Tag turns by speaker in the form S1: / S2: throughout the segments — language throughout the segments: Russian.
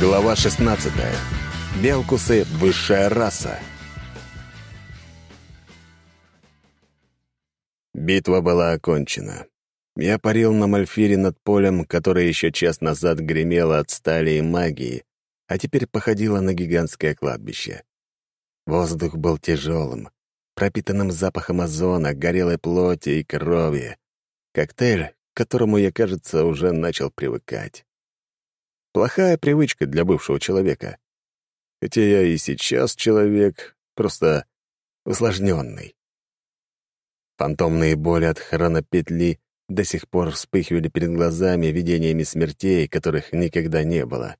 S1: Глава 16. Белкусы — высшая раса. Битва была окончена. Я парил на Мальфире над полем, которое еще час назад гремело от стали и магии, а теперь походило на гигантское кладбище. Воздух был тяжелым, пропитанным запахом озона, горелой плоти и крови. Коктейль, к которому я, кажется, уже начал привыкать. Плохая привычка для бывшего человека. Хотя я и сейчас человек, просто усложненный. Фантомные боли от хронопетли до сих пор вспыхивали перед глазами видениями смертей, которых никогда не было.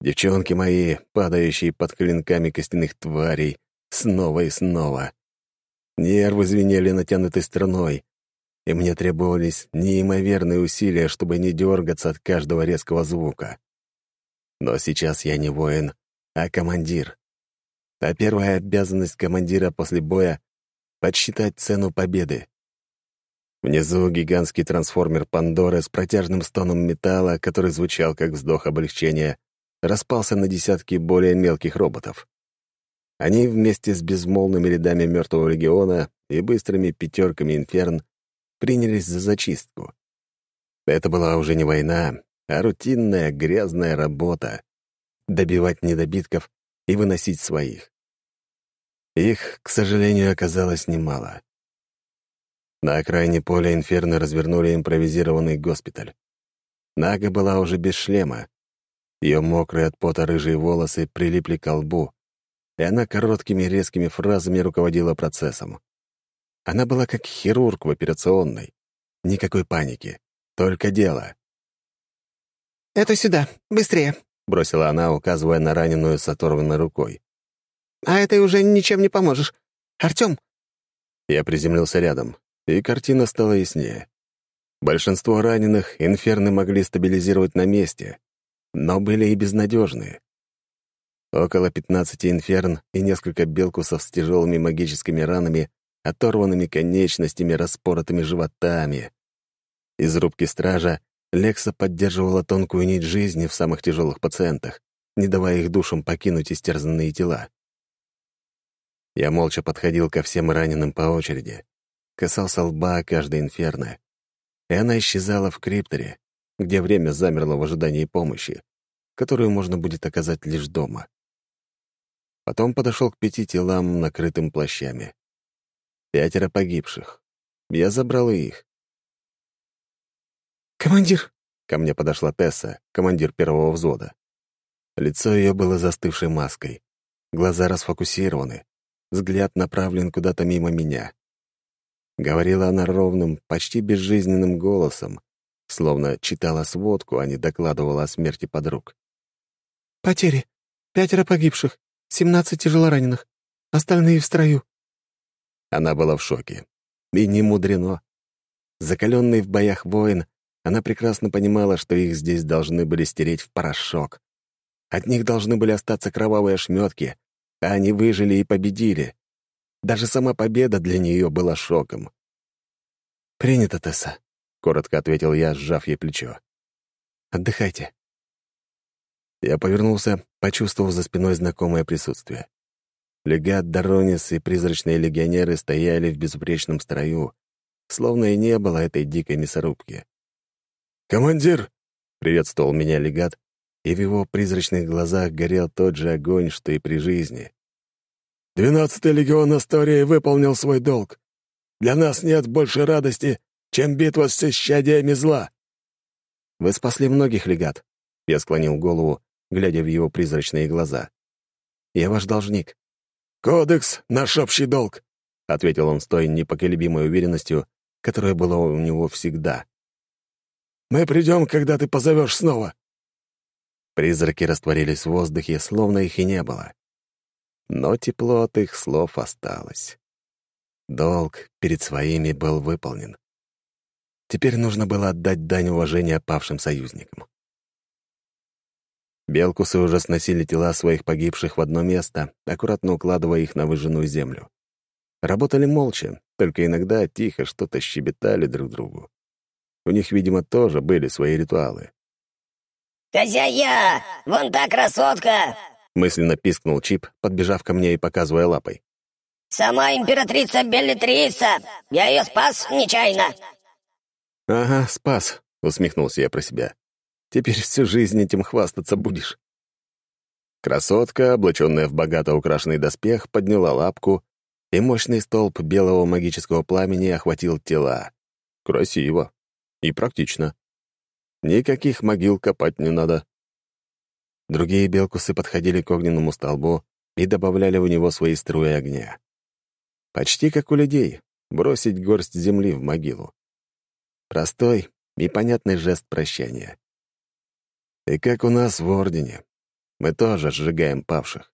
S1: Девчонки мои, падающие под клинками костяных тварей, снова и снова. Нервы звенели натянутой струной, и мне требовались неимоверные усилия, чтобы не дергаться от каждого резкого звука. Но сейчас я не воин, а командир. А первая обязанность командира после боя — подсчитать цену победы. Внизу гигантский трансформер Пандоры с протяжным стоном металла, который звучал как вздох облегчения, распался на десятки более мелких роботов. Они вместе с безмолвными рядами Мертвого Легиона и быстрыми пятерками Инферн принялись за зачистку. Это была уже не война, а рутинная грязная работа — добивать недобитков и выносить своих. Их, к сожалению, оказалось немало. На окраине поля Инферно развернули импровизированный госпиталь. Нага была уже без шлема. Ее мокрые от пота рыжие волосы прилипли к лбу, и она короткими резкими фразами руководила процессом. Она была как хирург в операционной. Никакой паники, только дело.
S2: «Это сюда, быстрее», —
S1: бросила она, указывая на раненую с оторванной рукой.
S2: «А этой уже ничем не поможешь. Артём!»
S1: Я приземлился рядом, и картина стала яснее. Большинство раненых инферны могли стабилизировать на месте, но были и безнадежные. Около 15 инферн и несколько белкусов с тяжелыми магическими ранами оторванными конечностями, распоротыми животами. Из рубки стража Лекса поддерживала тонкую нить жизни в самых тяжелых пациентах, не давая их душам покинуть истерзанные тела. Я молча подходил ко всем раненым по очереди, касался лба каждой инферно, и она исчезала в крипторе, где время замерло в ожидании помощи, которую можно будет оказать лишь дома. Потом подошел к пяти телам, накрытым плащами. Пятеро погибших. Я забрал и их.
S2: «Командир!» — ко мне подошла Тесса, командир первого взвода.
S1: Лицо ее было застывшей маской. Глаза расфокусированы. Взгляд направлен куда-то мимо меня. Говорила она ровным, почти безжизненным голосом, словно читала сводку, а не докладывала о смерти подруг.
S2: «Потери. Пятеро погибших, семнадцать тяжелораненых. Остальные в строю.
S1: Она была в шоке. И не мудрено. Закаленный в боях воин, она прекрасно понимала, что их здесь должны были стереть в порошок. От них должны были остаться кровавые ошметки, а они выжили и победили. Даже сама победа для нее была шоком. «Принято, Тесса», — коротко ответил я, сжав ей плечо. «Отдыхайте». Я повернулся, почувствовав за спиной знакомое присутствие. Легат Доронис и призрачные легионеры стояли в безупречном строю, словно и не было этой дикой мясорубки. «Командир!» — приветствовал меня легат, и в его призрачных глазах горел тот же огонь, что и при жизни. «Двенадцатый легион Астории выполнил свой долг. Для нас нет больше радости, чем битва с исчадиями зла». «Вы спасли многих, легат», — я склонил голову, глядя в его призрачные глаза. «Я ваш должник. «Кодекс — наш общий долг», — ответил он с той непоколебимой уверенностью, которая была у него всегда. «Мы придем, когда ты позовешь снова». Призраки растворились в воздухе, словно их и не было. Но тепло от их слов осталось. Долг перед своими был выполнен. Теперь нужно было отдать дань уважения павшим союзникам. Белкусы уже сносили тела своих погибших в одно место, аккуратно укладывая их на выжженную землю. Работали молча, только иногда тихо что-то щебетали друг другу. У них, видимо, тоже были свои ритуалы.
S3: «Хозяя! Вон та красотка!»
S1: Мысленно пискнул Чип, подбежав ко мне и показывая лапой.
S3: «Сама императрица Беллитриса! Я ее спас нечаянно!»
S1: «Ага, спас», — усмехнулся я про себя. «Теперь всю жизнь этим хвастаться будешь». Красотка, облаченная в богато украшенный доспех, подняла лапку, и мощный столб белого магического пламени охватил тела. Красиво и практично. Никаких могил копать не надо. Другие белкусы подходили к огненному столбу и добавляли в него свои струи огня. Почти как у людей — бросить горсть земли в могилу. Простой и понятный жест прощания. И как у нас в Ордене. Мы тоже сжигаем павших.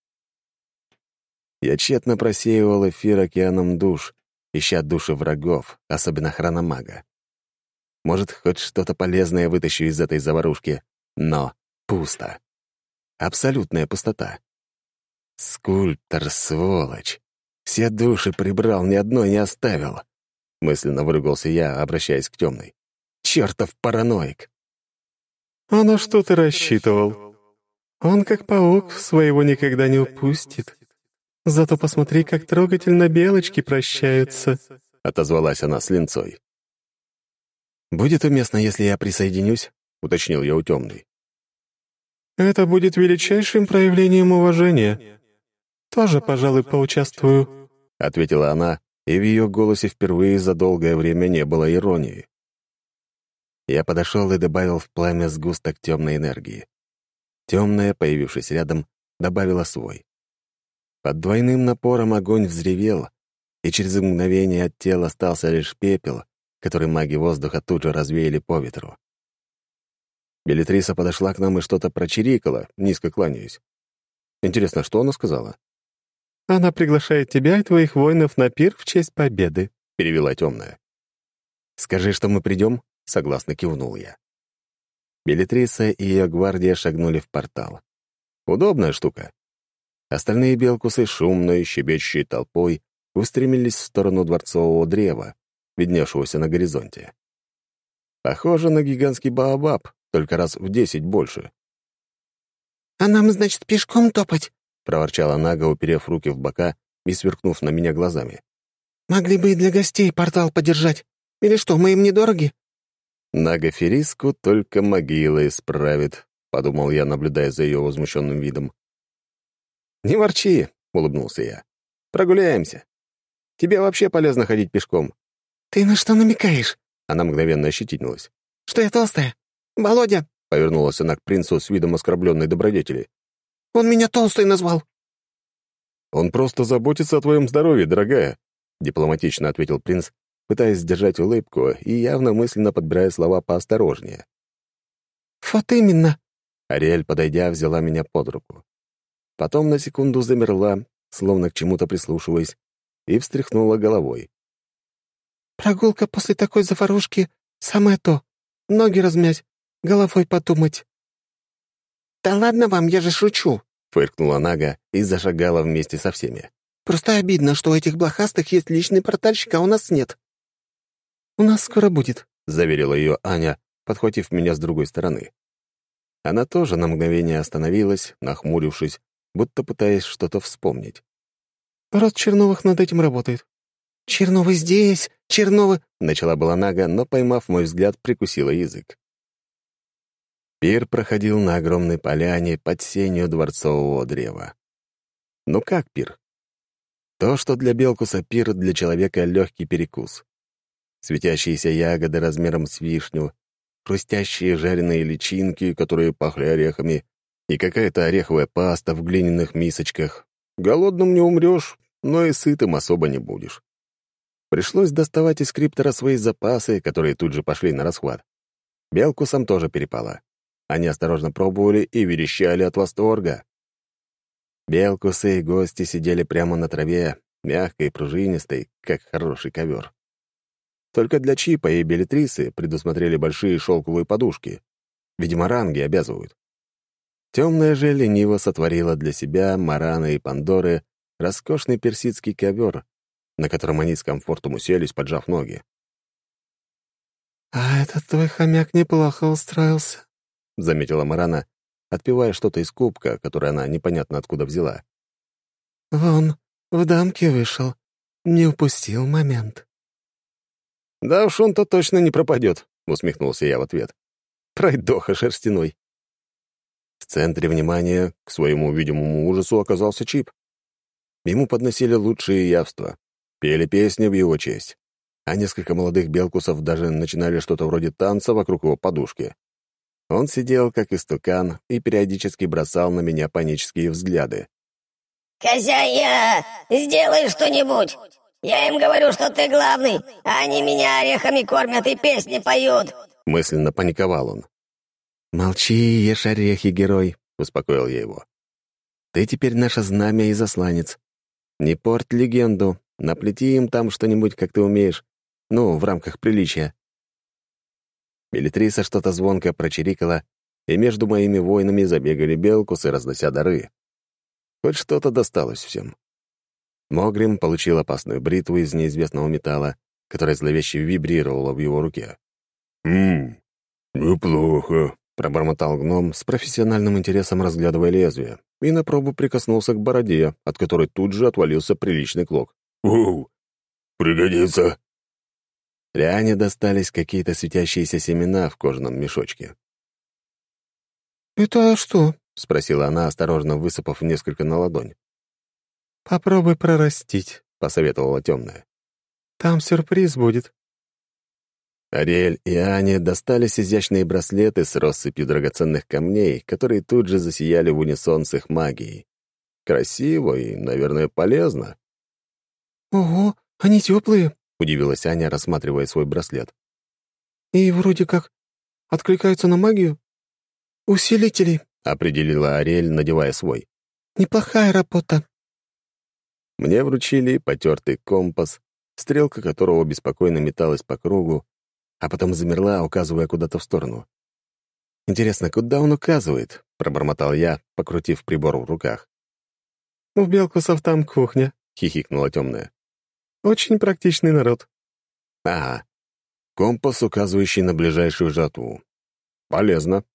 S1: Я тщетно просеивал эфир океаном душ, ища души врагов, особенно хрономага. Может, хоть что-то полезное вытащу из этой заварушки, но пусто. Абсолютная пустота. Скульптор, сволочь. Все души прибрал, ни одной не оставил. Мысленно выругался я, обращаясь к темной. Чертов параноик.
S4: А на что ты рассчитывал? Он, как паук, своего никогда не упустит. Зато посмотри, как трогательно белочки прощаются.
S1: Отозвалась она с линцой. «Будет уместно, если я присоединюсь?» — уточнил я у темной.
S4: «Это будет величайшим проявлением уважения. Тоже, пожалуй, поучаствую», —
S1: ответила она, и в ее голосе впервые за долгое время не было иронии. Я подошел и добавил в пламя сгусток темной энергии. Темная, появившись рядом, добавила свой. Под двойным напором огонь взревел, и через мгновение от тела остался лишь пепел, который маги воздуха тут же развеяли по ветру. Белитриса подошла к нам и что-то прочирикала, низко кланяясь. Интересно, что она сказала?
S4: «Она приглашает тебя и твоих воинов на пир в честь победы», —
S1: перевела темная. «Скажи, что мы придем?» — согласно кивнул я. Белитриса и ее гвардия шагнули в портал. Удобная штука. Остальные белкусы, шумной, щебечущей толпой, устремились в сторону дворцового древа, видневшегося на горизонте. Похоже на гигантский баобаб, только раз в десять больше.
S3: «А нам, значит, пешком топать?»
S1: — проворчала Нага, уперев руки в бока и сверкнув на меня глазами.
S3: «Могли бы и для гостей портал подержать. Или что, мы им недороги?»
S1: «Нага Фериску только могила исправит», — подумал я, наблюдая за ее возмущенным видом. «Не ворчи», — улыбнулся я. «Прогуляемся. Тебе вообще полезно ходить пешком.
S3: «Ты на что намекаешь?»
S1: Она мгновенно ощетинилась.
S3: «Что я толстая? Володя!»
S1: — повернулась она к принцу с видом оскорбленной добродетели.
S3: «Он меня толстой назвал!»
S1: «Он просто заботится о твоем здоровье, дорогая», — дипломатично ответил принц, пытаясь сдержать улыбку и явно мысленно подбирая слова поосторожнее.
S3: «Вот именно!»
S1: Ариэль, подойдя, взяла меня под руку. Потом на секунду замерла, словно к чему-то прислушиваясь, и встряхнула головой.
S3: Прогулка после такой заварушки — самое то. Ноги размять, головой подумать». «Да ладно вам, я же шучу», —
S1: фыркнула Нага и зашагала вместе со всеми.
S3: «Просто обидно, что у этих блохастых есть личный портальщик, а у нас нет».
S4: «У нас скоро будет», —
S1: заверила ее Аня, подхватив меня с другой стороны. Она тоже на мгновение остановилась, нахмурившись, будто пытаясь что-то вспомнить.
S4: «Род Черновых над этим работает.
S3: «Черновы здесь! Черновы!»
S1: — начала была Нага, но, поймав мой взгляд, прикусила язык. Пир проходил на огромной поляне под сенью дворцового древа. Ну как пир? То, что для Белкуса пир, для человека — легкий перекус. Светящиеся ягоды размером с вишню, хрустящие жареные личинки, которые пахли орехами, и какая-то ореховая паста в глиняных мисочках. Голодным не умрешь, но и сытым особо не будешь. Пришлось доставать из криптора свои запасы, которые тут же пошли на расхват. Белкусам тоже перепало. Они осторожно пробовали и верещали от восторга. Белкусы и гости сидели прямо на траве, мягкой и пружинистой, как хороший ковер. Только для Чипа и Белитрисы предусмотрели большие шелковые подушки. Видимо, ранги обязывают. Темная же лениво сотворила для себя, Марана и Пандоры роскошный персидский ковер, на котором они с комфортом уселись, поджав ноги.
S4: «А этот твой хомяк неплохо устроился», —
S1: заметила Марана, отпивая что-то из кубка, которое она непонятно откуда взяла.
S3: «Вон, в дамке вышел. Не упустил момент».
S1: «Да уж он-то точно не пропадет», — усмехнулся я в ответ. «Пройдоха шерстяной». В центре внимания, к своему видимому ужасу, оказался Чип. Ему подносили лучшие явства, пели песни в его честь, а несколько молодых белкусов даже начинали что-то вроде танца вокруг его подушки. Он сидел как истукан и периодически бросал на меня панические взгляды.
S5: «Хозяя, сделай что-нибудь! Я им говорю, что ты главный, а они меня орехами кормят и песни поют!»
S1: Мысленно паниковал он.
S2: «Молчи, ешь орехи, герой», — успокоил я его. «Ты теперь наше знамя и засланец. Не порт легенду, наплети им там что-нибудь, как ты умеешь, ну, в рамках приличия». Белитриса что-то звонко прочирикала, и между моими воинами забегали белкусы, разнося дары. Хоть что-то досталось всем. Могрим получил опасную бритву из неизвестного металла, которая зловеще вибрировала в его руке.
S6: «Ммм, неплохо», —
S1: пробормотал гном с профессиональным интересом, разглядывая лезвие, и на пробу прикоснулся к бороде, от которой тут же отвалился приличный клок.
S6: «Оу, пригодится».
S1: Лиане достались какие-то светящиеся семена в кожаном мешочке.
S3: «Это что?»
S1: — спросила она, осторожно высыпав несколько на ладонь.
S4: «Попробуй прорастить», —
S1: посоветовала темная.
S4: «Там сюрприз будет».
S1: Ариэль и Ане достались изящные браслеты с россыпью драгоценных камней, которые тут же засияли в унисон с их магией. Красиво и, наверное, полезно.
S3: «Ого, они теплые!»
S1: — удивилась Аня, рассматривая свой браслет.
S3: «И вроде как откликаются на магию. Усилители», —
S1: определила Ариэль, надевая свой.
S3: «Неплохая работа».
S1: Мне вручили потертый компас, стрелка которого беспокойно металась по кругу, а потом замерла, указывая куда-то в сторону. «Интересно, куда он указывает?» — пробормотал я, покрутив прибор в руках.
S4: «У Белкусов там кухня», —
S1: хихикнула темная.
S4: «Очень практичный народ».
S1: «Ага. Компас, указывающий на ближайшую жатву. Полезно».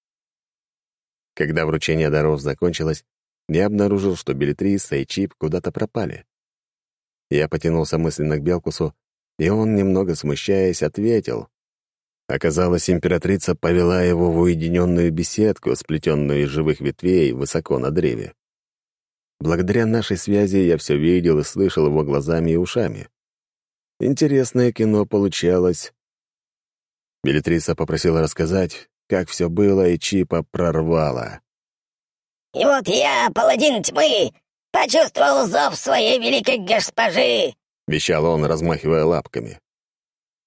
S1: Когда вручение даров закончилось, я обнаружил, что Белитрис и Чип куда-то пропали. Я потянулся мысленно к Белкусу, и он, немного смущаясь, ответил. Оказалось, императрица повела его в уединенную беседку, сплетенную из живых ветвей высоко на древе. Благодаря нашей связи я все видел и слышал его глазами и ушами. Интересное кино получалось. Белитриса попросила рассказать, как все было, и Чипа прорвала.
S5: «И вот я, паладин тьмы, почувствовал зов своей великой госпожи!»
S1: — вещал он, размахивая лапками.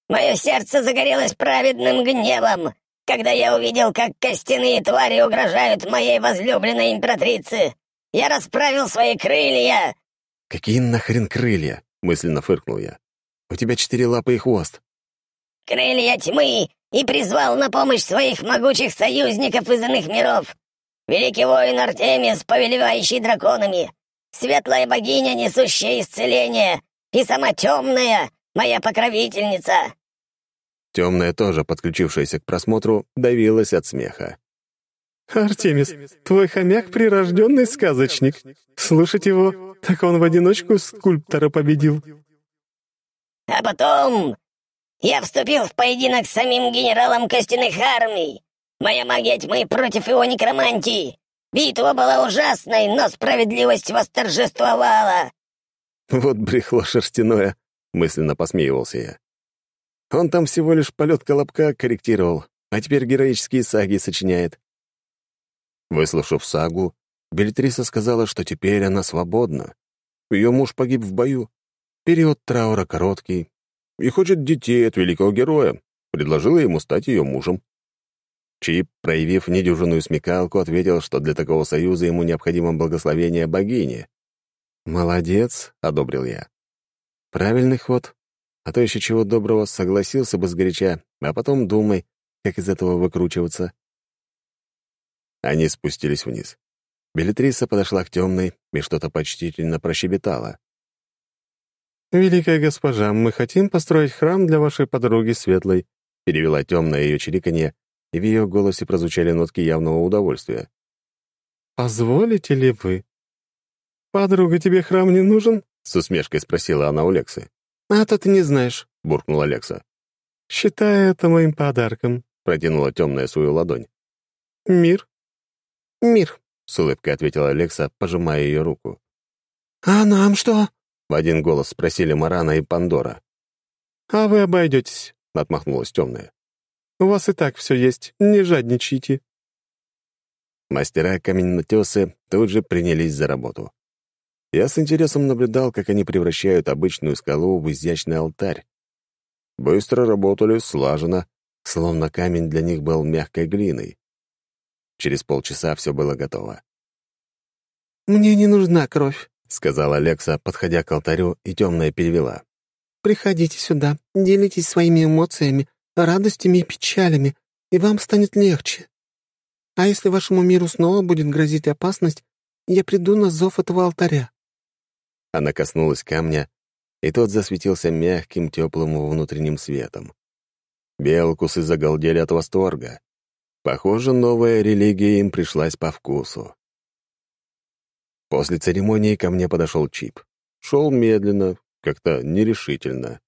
S5: «Мое сердце загорелось праведным гневом, когда я увидел, как костяные твари угрожают моей возлюбленной императрице. Я расправил свои крылья!»
S1: «Какие нахрен крылья?» — мысленно фыркнул я. «У тебя четыре лапы и хвост».
S5: «Крылья тьмы!» и призвал на помощь своих могучих союзников из иных миров. Великий воин Артемис, повелевающий драконами, светлая богиня, несущая исцеление, и сама темная, моя покровительница».
S1: Темная, тоже подключившаяся к просмотру, давилась от смеха.
S4: «Артемис, твой хомяк — прирожденный сказочник. Слушать его, так он в одиночку скульптора победил».
S5: «А потом я вступил в поединок с самим генералом костяных армий. Моя магия тьмы против его некромантии. Битва была ужасной, но справедливость восторжествовала».
S1: «Вот брехло шерстяное», — мысленно посмеивался я. «Он там всего лишь полет колобка корректировал, а теперь героические саги сочиняет». Выслушав сагу, Белитриса сказала, что теперь она свободна. Ее муж погиб в бою. Период траура короткий, и хочет детей от великого героя. Предложила ему стать ее мужем. Чип, проявив недюжинную смекалку, ответил, что для такого союза ему необходимо благословение богини. «Молодец», — одобрил я. «Правильный ход. А то еще чего доброго согласился бы сгоряча, а потом думай, как из этого выкручиваться». Они спустились вниз. Белитриса подошла к темной и что-то почтительно прощебетала.
S4: «Великая госпожа, мы хотим построить храм для вашей подруги Светлой», — перевела темное ее чириканье
S1: и в ее голосе прозвучали нотки явного удовольствия.
S7: «Позволите ли вы? Подруга, тебе храм не нужен?»
S1: — с усмешкой спросила она у Лексы.
S8: «А то ты не знаешь», —
S1: буркнула Лекса.
S7: «Считай это моим подарком», —
S1: протянула темная свою ладонь.
S7: «Мир?»
S8: «Мир», —
S1: с улыбкой ответила Лекса, пожимая ее руку.
S8: «А нам что?»
S1: — в один голос спросили Марана и Пандора.
S7: «А вы обойдетесь», —
S1: отмахнулась темная.
S7: «У вас и так все есть, не жадничайте».
S1: Мастера каменнотесы тут же принялись за работу. Я с интересом наблюдал, как они превращают обычную скалу в изящный алтарь. Быстро работали, слаженно, словно камень для них был мягкой глиной. Через полчаса все было готово.
S8: «Мне не нужна кровь», —
S1: сказала Алекса, подходя к алтарю, и темная перевела.
S8: «Приходите сюда, делитесь своими эмоциями, радостями и печалями, и вам станет легче. А если вашему миру снова будет грозить опасность, я приду на зов этого алтаря».
S1: Она коснулась камня, и тот засветился мягким, теплым внутренним светом. Белкусы загалдели от восторга. Похоже, новая религия им пришлась по вкусу. После церемонии ко мне подошел Чип. Шел медленно, как-то нерешительно.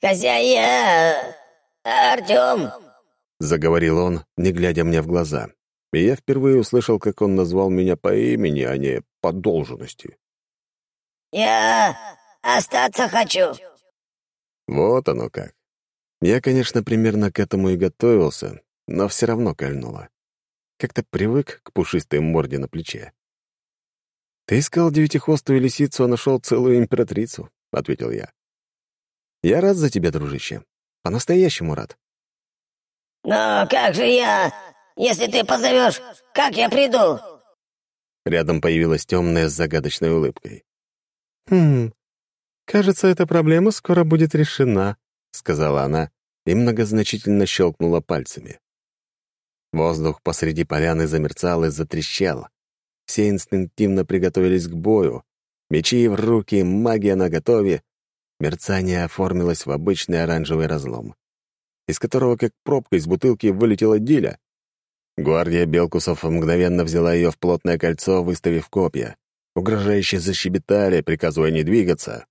S5: «Хозяин! Артем!»
S1: — заговорил он, не глядя мне в глаза. И я впервые услышал, как он назвал меня по имени, а не по должности.
S5: «Я остаться хочу».
S1: Вот оно как. Я, конечно, примерно к этому и готовился, но все равно кольнуло. Как-то привык к пушистой морде на плече. «Ты искал девятихвостую лисицу, а нашел целую императрицу», — ответил я. «Я рад за тебя, дружище. По-настоящему рад».
S5: «Но как же я? Если ты позовешь, как я приду?»
S1: Рядом появилась темная с загадочной улыбкой.
S7: «Хм, кажется, эта проблема скоро будет решена», —
S1: сказала она и многозначительно щелкнула пальцами. Воздух посреди поляны замерцал и затрещал. Все инстинктивно приготовились к бою. Мечи в руки, магия наготове. Мерцание оформилось в обычный оранжевый разлом, из которого, как пробка из бутылки, вылетела Диля. Гвардия Белкусов мгновенно взяла ее в плотное кольцо, выставив копья. Угрожающе защебетали, приказывая не двигаться.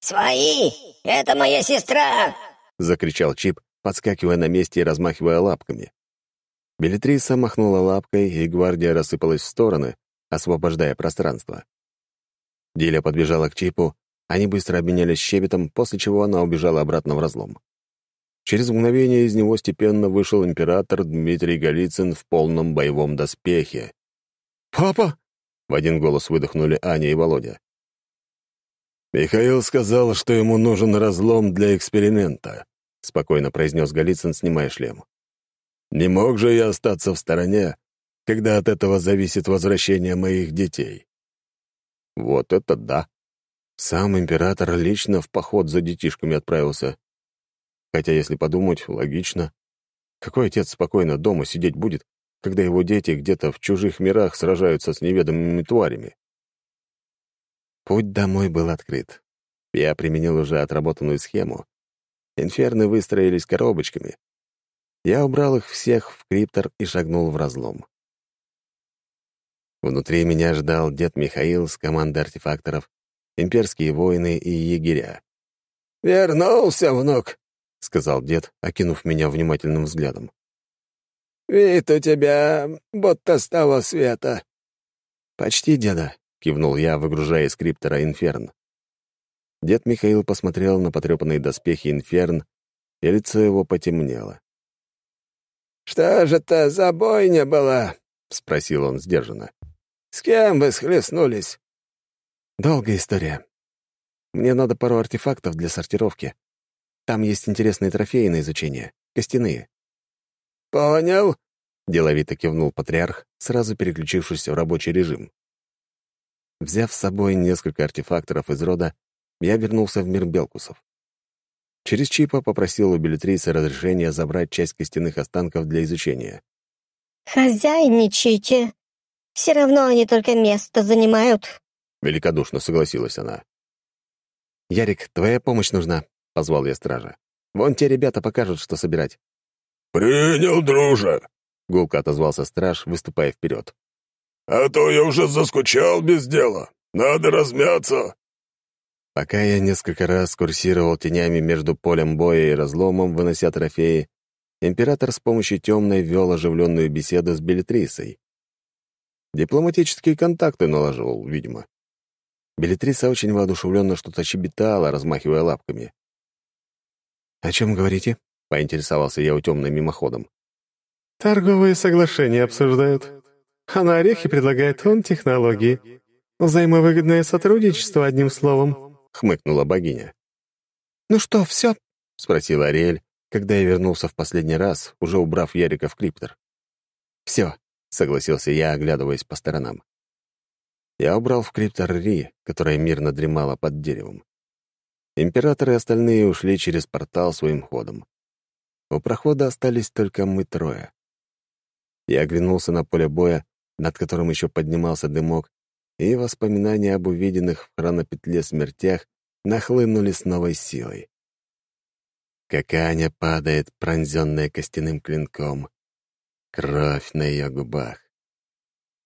S5: «Свои! Это моя сестра!»
S1: — закричал Чип, подскакивая на месте и размахивая лапками. Белитриса махнула лапкой, и гвардия рассыпалась в стороны, освобождая пространство. Диля подбежала к Чипу, они быстро обменялись щебетом, после чего она убежала обратно в разлом. Через мгновение из него степенно вышел император Дмитрий Голицын в полном боевом доспехе.
S7: «Папа!»
S1: В один голос выдохнули Аня и Володя. «Михаил сказал, что ему нужен разлом для эксперимента», — спокойно произнес Голицын, снимая шлем. «Не мог же я остаться в стороне, когда от этого зависит возвращение моих детей». Вот это да! Сам император лично в поход за детишками отправился. Хотя, если подумать, логично. Какой отец спокойно дома сидеть будет, когда его дети где-то в чужих мирах сражаются с неведомыми тварями. Путь домой был открыт. Я применил уже отработанную схему. Инферны выстроились коробочками. Я убрал их всех в криптор и шагнул в разлом. Внутри меня ждал дед Михаил с командой артефакторов, имперские воины и егеря.
S9: «Вернулся, внук», — сказал дед, окинув меня внимательным взглядом. «Вид у тебя будто с того света».
S1: «Почти, деда», — кивнул я, выгружая из криптора инферн. Дед Михаил посмотрел на потрепанные доспехи инферн, и лицо его потемнело.
S9: «Что же это за бойня была?» — спросил он сдержанно. «С кем вы схлестнулись?»
S1: «Долгая история. Мне надо пару артефактов для сортировки. Там есть интересные трофеи на изучение, костяные.
S9: «Понял», —
S1: деловито кивнул патриарх, сразу переключившись в рабочий режим. Взяв с собой несколько артефакторов из рода, я вернулся в мир Белкусов. Через Чипа попросил у Белитрисы разрешения забрать часть костяных останков для изучения.
S10: «Хозяйничайте. Все равно они только место занимают», —
S1: великодушно согласилась она. «Ярик, твоя помощь нужна», — позвал я стража. «Вон те ребята покажут, что собирать».
S11: «Принял, друже!»
S1: — гулко отозвался страж, выступая вперед.
S11: «А то я уже заскучал без дела. Надо размяться!»
S1: Пока я несколько раз курсировал тенями между полем боя и разломом, вынося трофеи, император с помощью темной вел оживленную беседу с Белитрисой. Дипломатические контакты наложил, видимо. Белитриса очень воодушевленно что-то щебетала, размахивая лапками. «О чем говорите?» — поинтересовался я у темной мимоходом.
S12: «Торговые соглашения обсуждают. А на орехи предлагает он технологии. Взаимовыгодное сотрудничество, одним словом», —
S1: хмыкнула богиня.
S13: «Ну что, все?»
S1: — спросила Ариэль, когда я вернулся в последний раз, уже убрав Ярика в криптор. «Все», — согласился я, оглядываясь по сторонам. Я убрал в криптор Ри, которая мирно дремала под деревом. Император и остальные ушли через портал своим ходом. У прохода остались только мы трое. Я оглянулся на поле боя, над которым еще поднимался дымок, и воспоминания об увиденных в хронопетле смертях нахлынули с новой силой. Как Аня падает, пронзенная костяным клинком. Кровь на ее губах.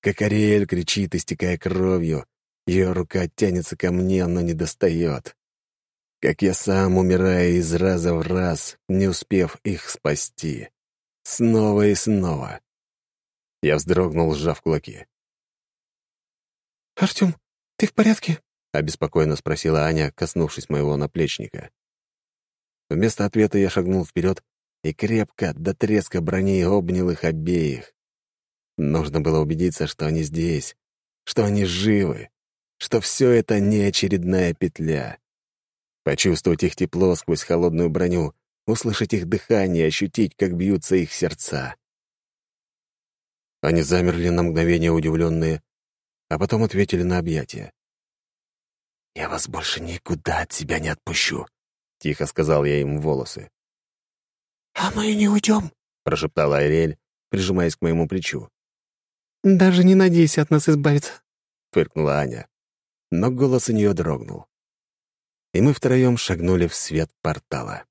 S1: Как Ариэль кричит, истекая кровью. Ее рука тянется ко мне, но не достает. Как я сам умираю из раза в раз, не успев их спасти. Снова и снова. Я вздрогнул, сжав кулаки.
S13: «Артем, ты в порядке?»
S1: — обеспокоенно спросила Аня, коснувшись моего наплечника. Вместо ответа я шагнул вперед и крепко, до треска брони, обнял их обеих. Нужно было убедиться, что они здесь, что они живы, что все это не очередная петля. Почувствовать их тепло сквозь холодную броню, услышать их дыхание, ощутить, как бьются их сердца. Они замерли на мгновение удивленные, а потом ответили на объятия. «Я вас больше никуда от себя не отпущу», — тихо сказал я им волосы.
S13: «А мы не уйдем», —
S1: прошептала Айрель, прижимаясь к моему плечу.
S13: «Даже не надейся от нас избавиться», —
S1: фыркнула Аня. Но голос у нее дрогнул. И мы втроем шагнули в свет портала.